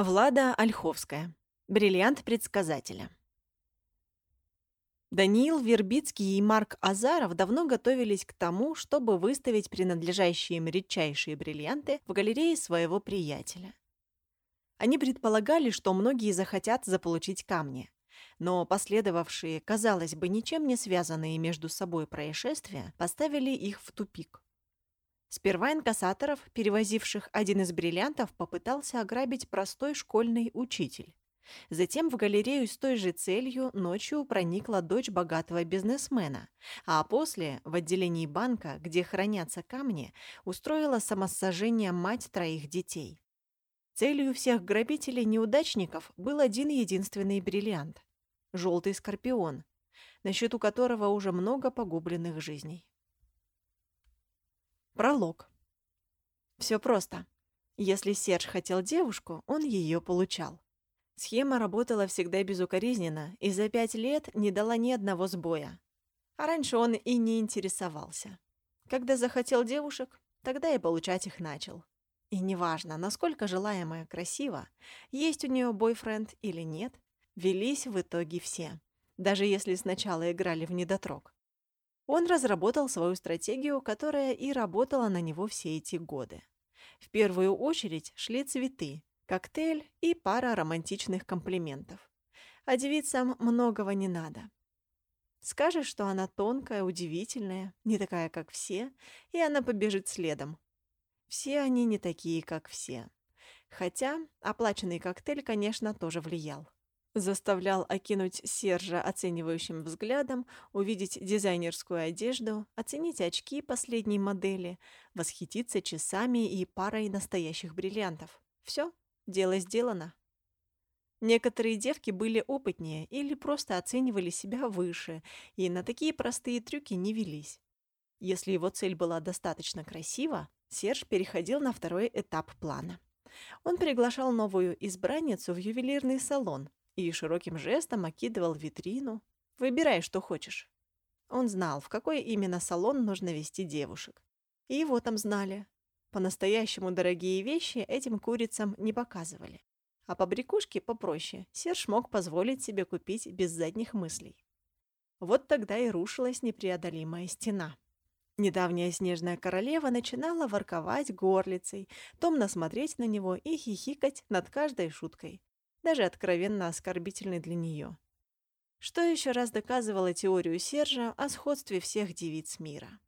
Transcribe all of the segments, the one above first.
Влада Ольховская. Бриллиант предсказателя. Даниил Вербицкий и Марк Азаров давно готовились к тому, чтобы выставить принадлежащие им редчайшие бриллианты в галерее своего приятеля. Они предполагали, что многие захотят заполучить камни, но последовавшие, казалось бы, ничем не связанные между собой происшествия поставили их в тупик. Сперва инкассаторов, перевозивших один из бриллиантов, попытался ограбить простой школьный учитель. Затем в галерею с той же целью ночью проникла дочь богатого бизнесмена, а после в отделении банка, где хранятся камни, устроила самосожжение мать троих детей. Целью всех грабителей-неудачников был один единственный бриллиант – желтый скорпион, на счету которого уже много погубленных жизней. Пролог. Все просто. Если Серж хотел девушку, он ее получал. Схема работала всегда безукоризненно и за пять лет не дала ни одного сбоя. А раньше он и не интересовался. Когда захотел девушек, тогда и получать их начал. И неважно, насколько желаемая красива, есть у нее бойфренд или нет, велись в итоге все, даже если сначала играли в недотрог. Он разработал свою стратегию, которая и работала на него все эти годы. В первую очередь шли цветы, коктейль и пара романтичных комплиментов. А девицам многого не надо. Скажешь, что она тонкая, удивительная, не такая, как все, и она побежит следом. Все они не такие, как все. Хотя оплаченный коктейль, конечно, тоже влиял заставлял окинуть Сержа оценивающим взглядом, увидеть дизайнерскую одежду, оценить очки последней модели, восхититься часами и парой настоящих бриллиантов. Все, дело сделано. Некоторые девки были опытнее или просто оценивали себя выше и на такие простые трюки не велись. Если его цель была достаточно красива, Серж переходил на второй этап плана. Он приглашал новую избранницу в ювелирный салон, и широким жестом окидывал витрину. «Выбирай, что хочешь». Он знал, в какой именно салон нужно вести девушек. И его там знали. По-настоящему дорогие вещи этим курицам не показывали. А побрякушки попроще Серж мог позволить себе купить без задних мыслей. Вот тогда и рушилась непреодолимая стена. Недавняя снежная королева начинала ворковать горлицей, томно смотреть на него и хихикать над каждой шуткой даже откровенно оскорбительной для нее. Что еще раз доказывало теорию Сержа о сходстве всех девиц мира.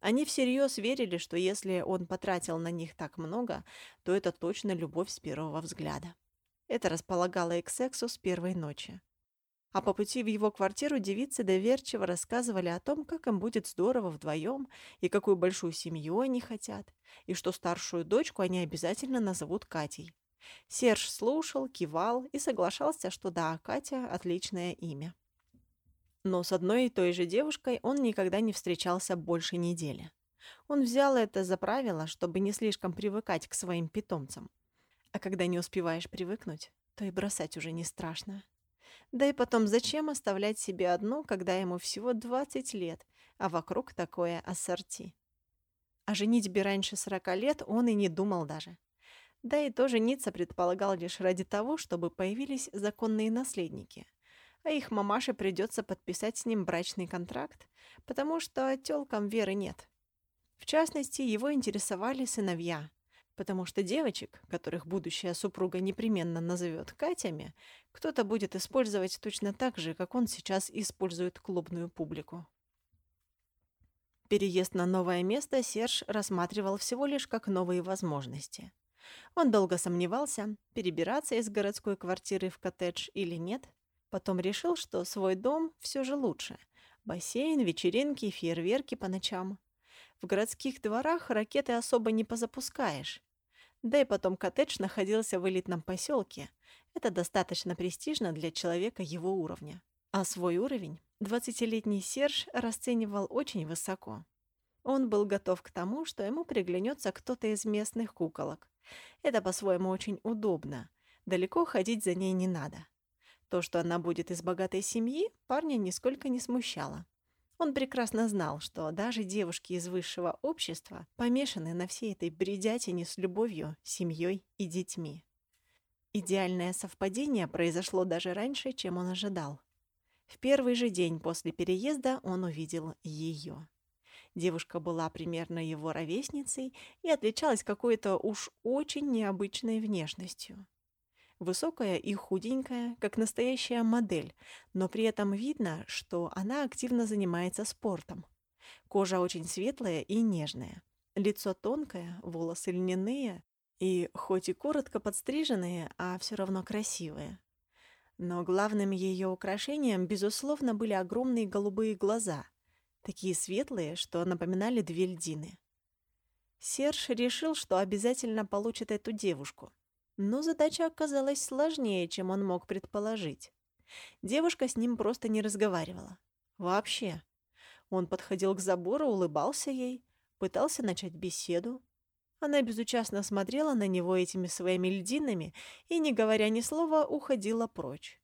Они всерьез верили, что если он потратил на них так много, то это точно любовь с первого взгляда. Это располагало и к сексу с первой ночи. А по пути в его квартиру девицы доверчиво рассказывали о том, как им будет здорово вдвоем, и какую большую семью они хотят, и что старшую дочку они обязательно назовут Катей. Серж слушал, кивал и соглашался, что да, Катя – отличное имя. Но с одной и той же девушкой он никогда не встречался больше недели. Он взял это за правило, чтобы не слишком привыкать к своим питомцам. А когда не успеваешь привыкнуть, то и бросать уже не страшно. Да и потом, зачем оставлять себе одну, когда ему всего 20 лет, а вокруг такое ассорти? О женитьбе раньше 40 лет он и не думал даже. Да и тоже Ницца предполагал лишь ради того, чтобы появились законные наследники. А их мамаше придется подписать с ним брачный контракт, потому что тёлкам веры нет. В частности, его интересовали сыновья, потому что девочек, которых будущая супруга непременно назовет Катями, кто-то будет использовать точно так же, как он сейчас использует клубную публику. Переезд на новое место Серж рассматривал всего лишь как новые возможности. Он долго сомневался, перебираться из городской квартиры в коттедж или нет. Потом решил, что свой дом все же лучше. Бассейн, вечеринки, фейерверки по ночам. В городских дворах ракеты особо не позапускаешь. Да и потом коттедж находился в элитном поселке. Это достаточно престижно для человека его уровня. А свой уровень 20-летний Серж расценивал очень высоко. Он был готов к тому, что ему приглянется кто-то из местных куколок, это по-своему очень удобно. Далеко ходить за ней не надо. То, что она будет из богатой семьи, парня нисколько не смущало. Он прекрасно знал, что даже девушки из высшего общества помешаны на всей этой бредятине с любовью, семьей и детьми. Идеальное совпадение произошло даже раньше, чем он ожидал. В первый же день после переезда он увидел ее. Девушка была примерно его ровесницей и отличалась какой-то уж очень необычной внешностью. Высокая и худенькая, как настоящая модель, но при этом видно, что она активно занимается спортом. Кожа очень светлая и нежная. Лицо тонкое, волосы льняные, и хоть и коротко подстриженные, а все равно красивые. Но главным ее украшением, безусловно, были огромные голубые глаза, такие светлые, что напоминали две льдины. Серж решил, что обязательно получит эту девушку. Но задача оказалась сложнее, чем он мог предположить. Девушка с ним просто не разговаривала. Вообще. Он подходил к забору, улыбался ей, пытался начать беседу, она безучастно смотрела на него этими своими льдинами и, не говоря ни слова, уходила прочь.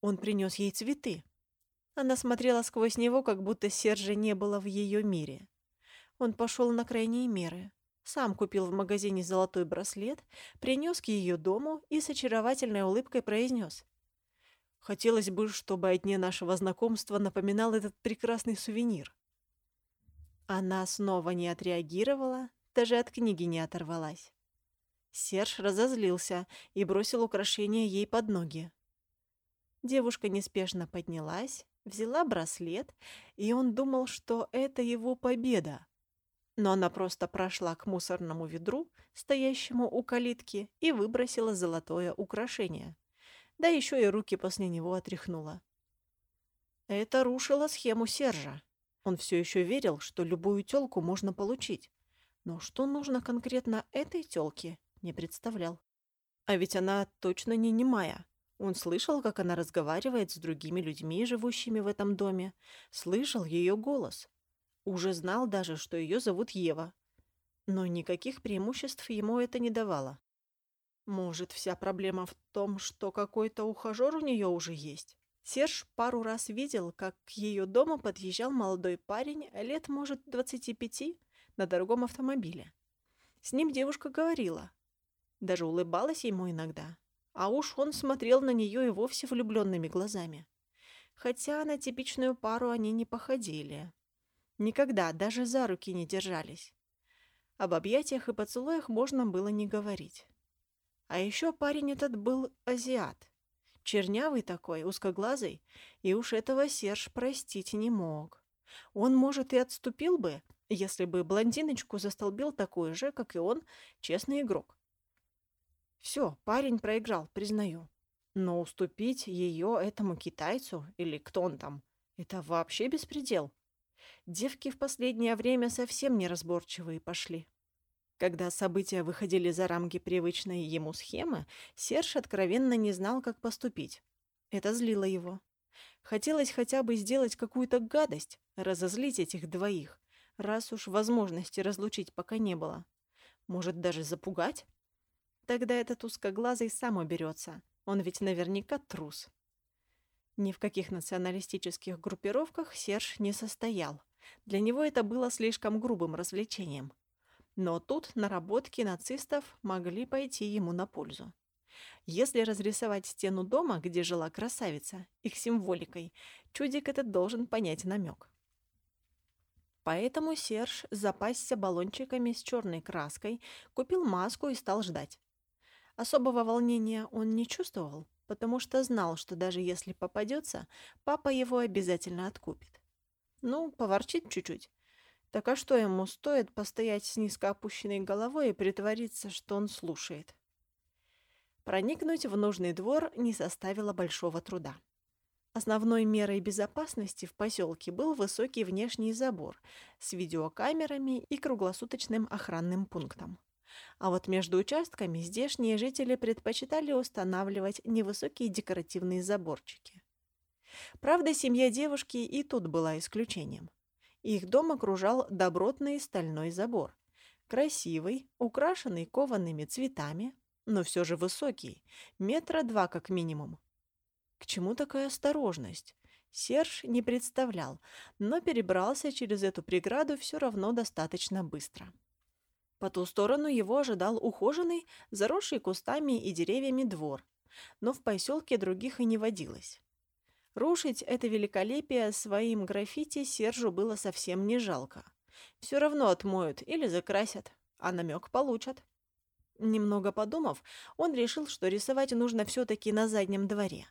Он принес ей цветы. Она смотрела сквозь него, как будто Сержа не было в ее мире. Он пошел на крайние меры. Сам купил в магазине золотой браслет, принес к ее дому и с очаровательной улыбкой произнес. «Хотелось бы, чтобы о дне нашего знакомства напоминал этот прекрасный сувенир». Она снова не отреагировала, даже от книги не оторвалась. Серж разозлился и бросил украшение ей под ноги. Девушка неспешно поднялась, взяла браслет, и он думал, что это его победа. Но она просто прошла к мусорному ведру, стоящему у калитки, и выбросила золотое украшение. Да еще и руки после него отряхнула. Это рушило схему Сержа. Он все еще верил, что любую телку можно получить. Но что нужно конкретно этой тёлке, не представлял. А ведь она точно не немая. Он слышал, как она разговаривает с другими людьми, живущими в этом доме. Слышал ее голос. Уже знал даже, что ее зовут Ева. Но никаких преимуществ ему это не давало. Может, вся проблема в том, что какой-то ухажер у нее уже есть? Серж пару раз видел, как к ее дому подъезжал молодой парень, лет, может, двадцати пяти, на дорогом автомобиле. С ним девушка говорила. Даже улыбалась ему иногда. А уж он смотрел на нее и вовсе влюбленными глазами. Хотя на типичную пару они не походили. Никогда даже за руки не держались. Об объятиях и поцелуях можно было не говорить. А еще парень этот был азиат. Чернявый такой, узкоглазый, и уж этого Серж простить не мог. Он, может, и отступил бы, если бы блондиночку застолбил такой же, как и он, честный игрок. Все, парень проиграл, признаю. Но уступить ее этому китайцу, или кто он там, это вообще беспредел. Девки в последнее время совсем неразборчивые пошли. Когда события выходили за рамки привычной ему схемы, Серж откровенно не знал, как поступить. Это злило его. Хотелось хотя бы сделать какую-то гадость, разозлить этих двоих, раз уж возможности разлучить пока не было. Может, даже запугать? Тогда этот узкоглазый сам уберется. Он ведь наверняка трус. Ни в каких националистических группировках Серж не состоял. Для него это было слишком грубым развлечением. Но тут наработки нацистов могли пойти ему на пользу. Если разрисовать стену дома, где жила красавица, их символикой, чудик этот должен понять намек. Поэтому Серж запасся баллончиками с черной краской, купил маску и стал ждать. Особого волнения он не чувствовал, потому что знал, что даже если попадется, папа его обязательно откупит. Ну, поворчит чуть-чуть. Так а что ему стоит постоять с низко опущенной головой и притвориться, что он слушает? Проникнуть в нужный двор не составило большого труда. Основной мерой безопасности в поселке был высокий внешний забор с видеокамерами и круглосуточным охранным пунктом. А вот между участками здешние жители предпочитали устанавливать невысокие декоративные заборчики. Правда, семья девушки и тут была исключением. Их дом окружал добротный стальной забор. Красивый, украшенный коваными цветами, но все же высокий, метра два как минимум. К чему такая осторожность? Серж не представлял, но перебрался через эту преграду все равно достаточно быстро. По ту сторону его ожидал ухоженный, заросший кустами и деревьями двор, но в поселке других и не водилось. Рушить это великолепие своим граффити Сержу было совсем не жалко. Все равно отмоют или закрасят, а намек получат. Немного подумав, он решил, что рисовать нужно все-таки на заднем дворе,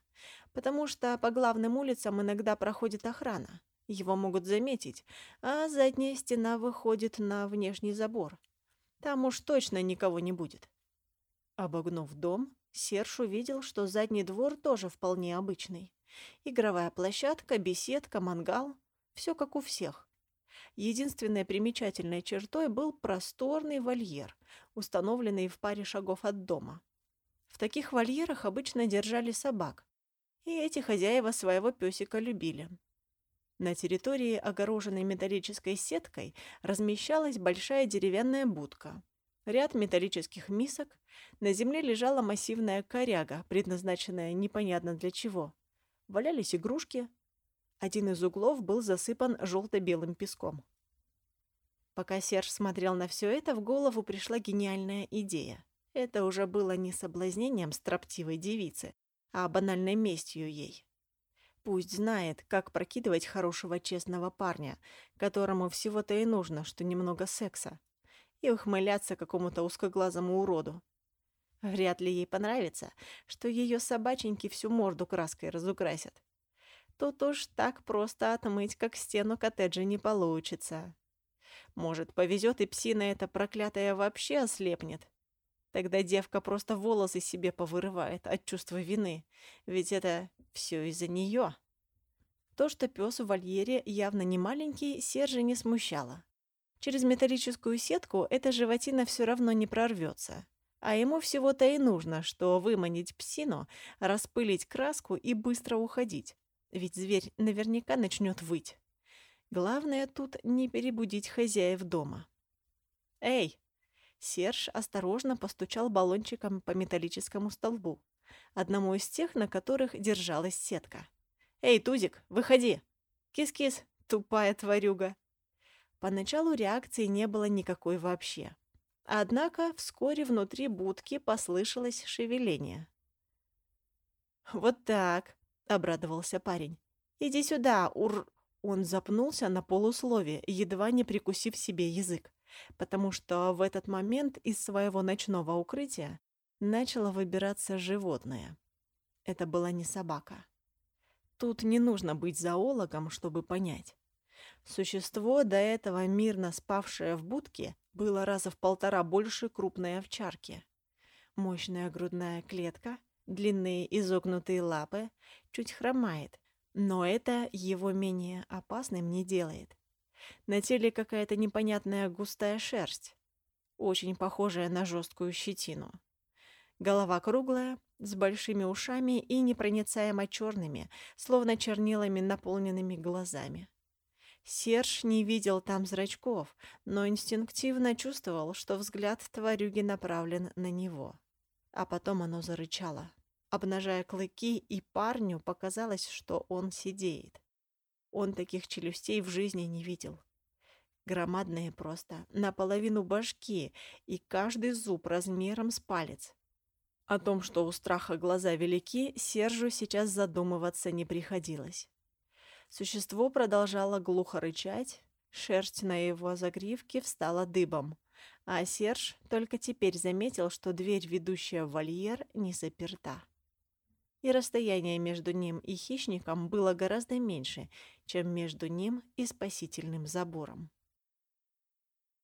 потому что по главным улицам иногда проходит охрана. Его могут заметить, а задняя стена выходит на внешний забор. Там уж точно никого не будет. Обогнув дом, Серж увидел, что задний двор тоже вполне обычный. Игровая площадка, беседка, мангал — все как у всех. Единственной примечательной чертой был просторный вольер, установленный в паре шагов от дома. В таких вольерах обычно держали собак, и эти хозяева своего песика любили. На территории, огороженной металлической сеткой, размещалась большая деревянная будка. Ряд металлических мисок. На земле лежала массивная коряга, предназначенная непонятно для чего. Валялись игрушки. Один из углов был засыпан желто-белым песком. Пока Серж смотрел на все это, в голову пришла гениальная идея. Это уже было не соблазнением строптивой девицы, а банальной местью ей. Пусть знает, как прокидывать хорошего честного парня, которому всего-то и нужно, что немного секса, и ухмыляться какому-то узкоглазому уроду. Вряд ли ей понравится, что ее собаченьки всю морду краской разукрасят. Тут уж так просто отмыть, как стену коттеджа, не получится. Может, повезет и псина эта проклятая вообще ослепнет. Тогда девка просто волосы себе повырывает от чувства вины, ведь это все из-за нее. То, что пес в вольере явно не маленький, Сержа не смущало. Через металлическую сетку эта животина все равно не прорвется. А ему всего-то и нужно, что выманить псину, распылить краску и быстро уходить. Ведь зверь наверняка начнет выть. Главное тут не перебудить хозяев дома. «Эй!» Серж осторожно постучал баллончиком по металлическому столбу одному из тех, на которых держалась сетка. «Эй, Тузик, выходи!» «Кис-кис, тупая тварюга!» Поначалу реакции не было никакой вообще. Однако вскоре внутри будки послышалось шевеление. «Вот так!» — обрадовался парень. «Иди сюда, ур...» Он запнулся на полуслове, едва не прикусив себе язык, потому что в этот момент из своего ночного укрытия начало выбираться животное. Это была не собака. Тут не нужно быть зоологом, чтобы понять. Существо, до этого мирно спавшее в будке, было раза в полтора больше крупной овчарки. Мощная грудная клетка, длинные изогнутые лапы, чуть хромает, но это его менее опасным не делает. На теле какая-то непонятная густая шерсть, очень похожая на жесткую щетину. Голова круглая, с большими ушами и непроницаемо черными, словно чернилами наполненными глазами. Серж не видел там зрачков, но инстинктивно чувствовал, что взгляд тварюги направлен на него. А потом оно зарычало, обнажая клыки, и парню показалось, что он сидеет. Он таких челюстей в жизни не видел. Громадные просто, наполовину башки, и каждый зуб размером с палец. О том, что у страха глаза велики, Сержу сейчас задумываться не приходилось. Существо продолжало глухо рычать, шерсть на его загривке встала дыбом, а Серж только теперь заметил, что дверь, ведущая в вольер, не заперта. И расстояние между ним и хищником было гораздо меньше, чем между ним и спасительным забором.